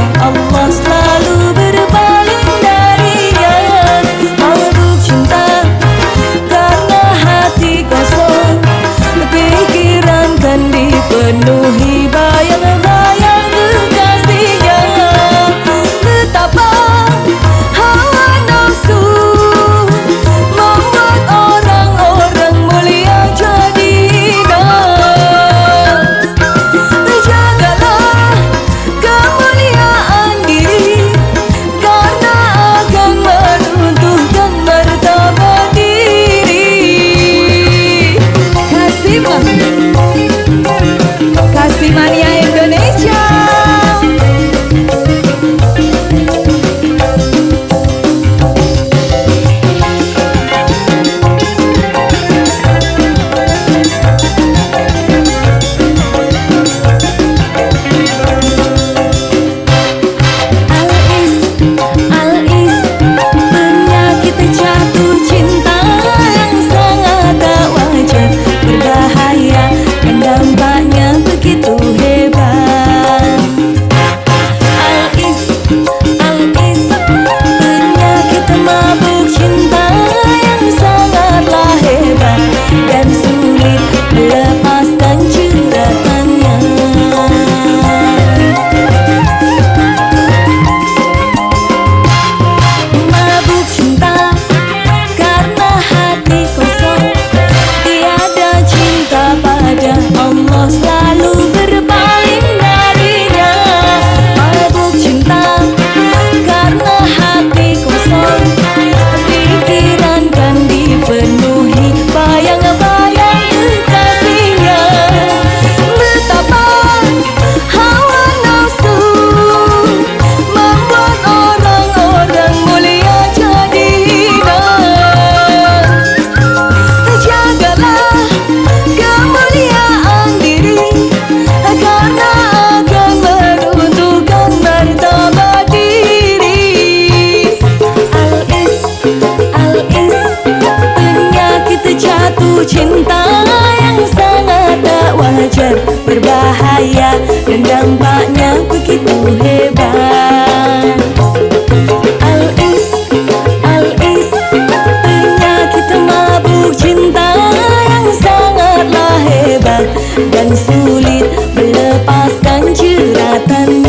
Allah cinta yang sangat tak wajar. Berbahaya dan dampaknya begitu hebat. Al-Is, Al-Is Penyakit mabuk cinta yang sangatlah hebat Dan sulit melepaskan jeratan